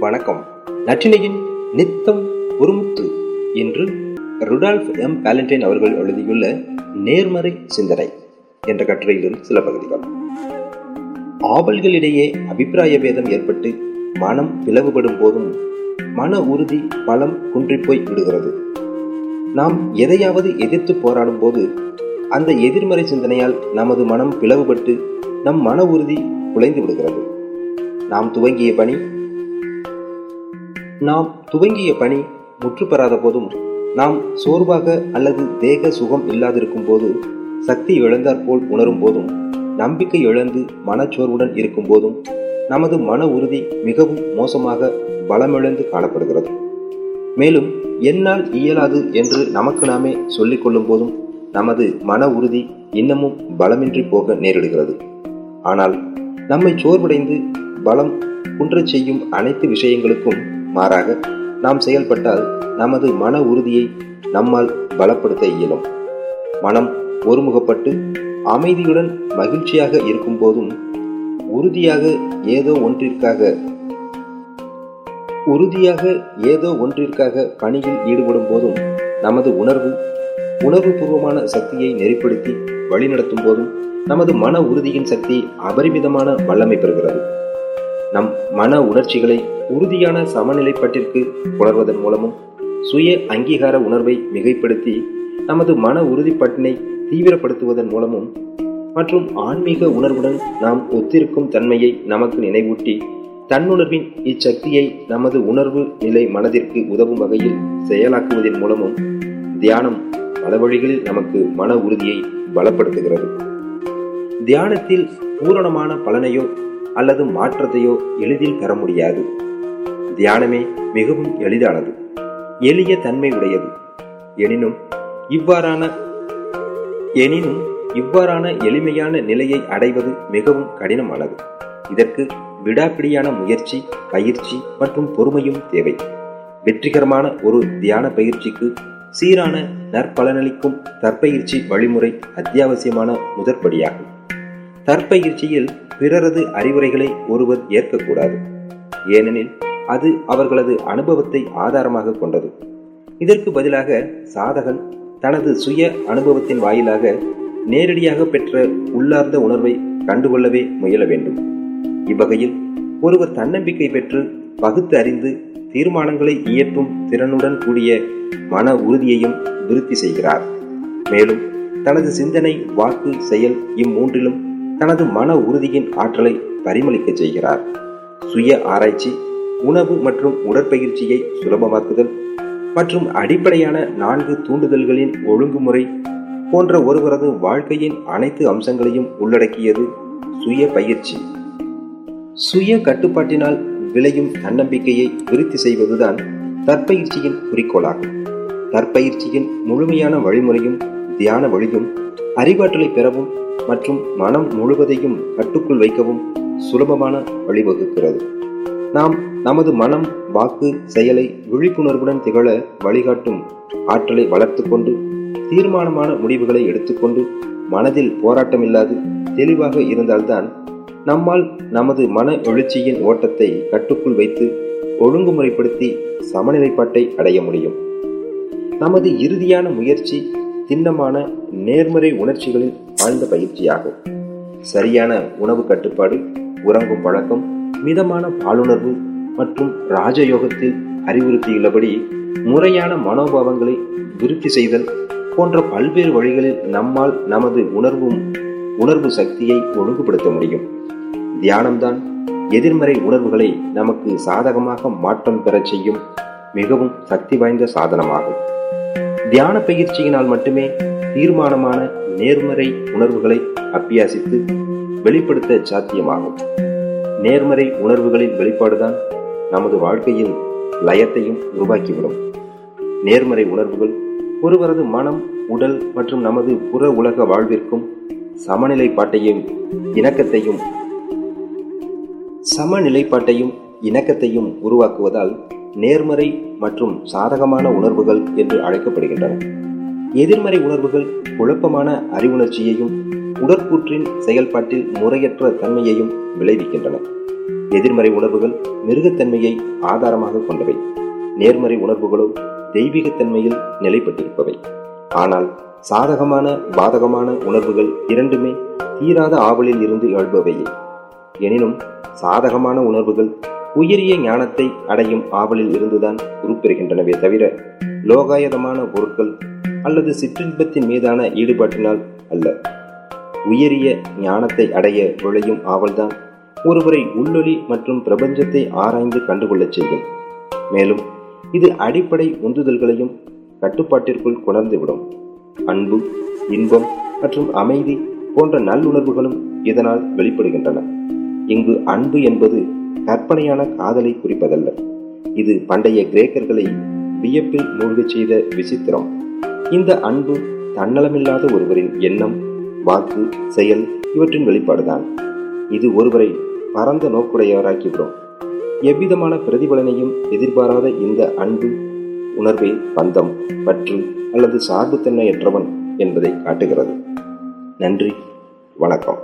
வணக்கம். நற்றினையின் நித்தம் ஒருமுத்து என்று ருடால்ஃப் எம். பாலண்டைன் அவர்கள் எழுதியுள்ள நேர்மறை சிந்தனை என்ற கட்டுரையிலிருந்து சில பகுதிகள். ஆவல்களிடையே அபிப்பிராய பேதம் ஏற்பட்டு மனம் பிளவுபடும் போதும் மன உறுதி பலம் குன்றிப்போய் விடுகிறது. நாம் எதையாவது எதிர்த்து போராடும் போது அந்த எதிர்மறை சிந்தனையால் நமது மனம் பிளவுபட்டு நம் மன உறுதி குலைந்து விடுகிறது. நாம் துவங்கிய பணி நாம் துவங்கிய பணி முற்றுப்பெறாத போதும் நாம் சோர்வாக அல்லது தேக சுகம் இல்லாதிருக்கும் போது சக்தி இழந்தாற் போல் உணரும் போதும் நம்பிக்கை இழந்து மனச்சோர்வுடன் இருக்கும் போதும் நமது மன உறுதி மிகவும் மோசமாக பலமிழந்து காணப்படுகிறது. மேலும் என்னால் இயலாது என்று நமக்கு நாமே சொல்லிக் கொள்ளும் போதும் நமது மன உறுதி இன்னமும் பலமின்றி போக நேரிடுகிறது. ஆனால் நம்மை சோர்வடைந்து பலம் குன்றச் செய்யும் அனைத்து விஷயங்களுக்கும் மாறாக நாம் செயல்பட்டால் நமது மன உறுதியை நம்மால் பலப்படுத்த இயலும். மனம் ஒருமுகப்பட்டு அமைதியுடன் மகிழ்ச்சியாக இருக்கும் போதும் உறுதியாக ஏதோ ஒன்றிற்காக உறுதியாக ஏதோ ஒன்றிற்காக பணியில் ஈடுபடும் போதும் நமது உணர்வு உணர்வு பூர்வமான சக்தியை நெறிப்படுத்தி வழிநடத்தும் போதும் நமது மன உறுதியின் சக்தி அபரிமிதமான வல்லமை பெறுகிறது. நம் மன உணர்ச்சிகளை உறுதியான சமநிலைப்பட்டிற்கு உணர்வதன் மூலமும் சுய அங்கீகார உணர்வை மிகைப்படுத்தி நமது மன உறுதிப்பட்டினை தீவிரப்படுத்துவதன் மூலமும் மற்றும் ஆன்மீக உணர்வுடன் நாம் ஒத்திருக்கும் தன்மையை நமக்கு நினைவூட்டி தன்னுணர்வின் இச்சக்தியை நமது உணர்வு நிலை மனதிற்கு உதவும் வகையில் செயலாக்குவதன் மூலமும் தியானம் பல வழிகளில் நமக்கு மன உறுதியை பலப்படுத்துகிறது. தியானத்தில் பூரணமான பலனையோ அல்லது மாற்றத்தையோ எளிதில் பெற முடியாது. தியானமே மிகவும் எளிதானது. எளிய தன்மை உடையது. எனினும் இவ்வாறான எனினும் இவ்வாறான எளிமையான நிலையை அடைவது மிகவும் கடினமானது. இதற்கு விடாப்பிடியான முயற்சி பயிற்சி மற்றும் பொறுமையும் தேவை. வெற்றிகரமான ஒரு தியான பயிற்சிக்கு சீரான நற்பலனளிக்கும் தற்பயிற்சி வழிமுறை அத்தியாவசியமான முதற்படியாகும். தற்பயிற்சியில் பிறரது அறிவுரைகளை ஒருவர் ஏற்கக்கூடாது. ஏனெனில் அது அவர்களது அனுபவத்தை ஆதாரமாக கொண்டது. இதற்கு பதிலாக சாதகன் தனது சுய அனுபவத்தின் வாயிலாக நேரடியாக பெற்ற உள்ளார்ந்த உணர்வை கண்டுகொள்ளவே முயல வேண்டும். இவ்வகையில் ஒருவர் தன்னம்பிக்கை பெற்று பகுத்து அறிந்து தீர்மானங்களை இயற்றும் திறனுடன் கூடிய மன உறுதியையும் விருத்தி செய்கிறார். மேலும் தனது சிந்தனை வாக்கு செயல் இம்மூன்றிலும் தனது மன உறுதியின் ஆற்றலை பரிமளிக்க செய்கிறார். சுய ஆராய்ச்சி உணவு மற்றும் உடற்பயிற்சியை சுலபமாக்குதல் மற்றும் அடிப்படையான நான்கு தூண்டுதல்களின் ஒழுங்குமுறை போன்ற ஒருவரது வாழ்க்கையின் அனைத்து அம்சங்களையும் உள்ளடக்கியது சுய பயிற்சி. சுய கட்டுப்பாட்டினால் விளையும் தன்னம்பிக்கையை விருத்தி செய்வதுதான் தற்பயிற்சியின் குறிக்கோளாகும். தற்பயிற்சியின் முழுமையான வழிமுறையும் தியான வழியும் அறிவாற்றலை பெறவும் மற்றும் மனம் முழுவதையும் கட்டுக்குள் வைக்கவும் சுலபமான வழிவகுக்கிறது. நாம் நமது மனம் வாக்கு செயலை விழிப்புணர்வுடன் திகழ வழிகாட்டும் ஆற்றலை வளர்த்து கொண்டு தீர்மானமான முடிவுகளை எடுத்துக்கொண்டு மனதில் போராட்டமில்லாது தெளிவாக இருந்தால்தான் நம்மால் நமது மன எழுச்சியின் ஓட்டத்தை கட்டுக்குள் வைத்து ஒழுங்குமுறைப்படுத்தி சமநிலைப்பாட்டை அடைய முடியும். நமது இறுதியான முயற்சி திண்ணமான நேர்மறை உணர்ச்சிகளில் ஆழ்ந்த பயிற்சியாகும். சரியான உணவு கட்டுப்பாடு உறங்கும் பழக்கம் மிதமான பாலுணர்வு மற்றும் ராஜயோகத்தில் அறிவுறுத்தியுள்ளபடி முறையான மனோபாவங்களை விருத்தி செய்தல் போன்ற பல்வேறு வழிகளில் நம்மால் நமது உணர்வும் உணர்வு சக்தியை ஒழுங்குபடுத்த முடியும். தியானம்தான் எதிர்மறை உணர்வுகளை நமக்கு சாதகமாக மாற்றம் பெறச் செய்யும் மிகவும் சக்தி வாய்ந்த சாதனமாகும். தியான பயிற்சியினால் மட்டுமே தீர்மானமான நேர்மறை உணர்வுகளை அபியாசித்து வெளிப்படுத்த சாத்தியமாகும். நேர்மறை உணர்வுகளின் வெளிப்பாடுதான் நமது வாழ்க்கையில் லயத்தையும் உருவாக்கிவிடும். நேர்மறை உணர்வுகள் ஒருவரது மனம் உடல் மற்றும் நமது புற உலக வாழ்விற்கும் சமநிலைப்பாட்டையும் இணக்கத்தையும் சமநிலைப்பாட்டையும் இணக்கத்தையும் உருவாக்குவதால் நேர்மறை மற்றும் சாதகமான உணர்வுகள் என்று அழைக்கப்படுகின்றன. எதிர்மறை உணர்வுகள் குழப்பமான அறிவுணர்ச்சியையும் உடற்கூற்றின் செயல்பாட்டில் முறையற்ற தன்மையையும் விளைவிக்கின்றன. எதிர்மறை உணர்வுகள் மிருகத்தன்மையை ஆதாரமாக கொண்டவை. நேர்மறை உணர்வுகளோ தெய்வீகத்தன்மையில் நிலைப்பட்டிருப்பவை. ஆனால் சாதகமான பாதகமான உணர்வுகள் இரண்டுமே தீராத ஆவலில் இருந்து எழுபவையே எனினும் சாதகமான உணர்வுகள் உயரிய ஞானத்தை அடையும் ஆவலில் இருந்துதான் உருப்பெறுகின்றனவே தவிர லோகாயதமான பொருட்கள் அல்லது சிற்றின்பத்தின் மீதான ஈடுபாட்டினால் அல்ல. உயரிய ஞானத்தை அடைய விளையும் ஆவல்தான் ஒருவரை உள்ளொலி மற்றும் பிரபஞ்சத்தை ஆராய்ந்து கண்டுகொள்ளச் செய்யும். மேலும் இது அடிப்படை உந்துதல்களையும் கட்டுப்பாட்டிற்குள் கொணர்ந்துவிடும். அன்பு இன்பம் மற்றும் அமைதி போன்ற நல்லுணர்வுகளும் இதனால் வெளிப்படுகின்றன. இங்கு அன்பு என்பது கற்பனையான காதலை குறிப்பதல்ல. இது பண்டைய கிரேக்கர்களை வியப்பில் மூழ்கச் செய்த விசித்திரம். இந்த அன்பு தன்னலமில்லாத ஒருவரின் எண்ணம் வாக்கு செயல் இவற்றின் வெளிப்பாடுதான். இது ஒருவரை பரந்த நோக்குடையவராக்கிவிடும். எவ்விதமான பிரதிபலனையும் எதிர்பாராத இந்த அன்பு உணர்வே பந்தம் பற்று அல்லது சார்புத்தன்மையற்றவன் என்பதை காட்டுகிறது. நன்றி வணக்கம்.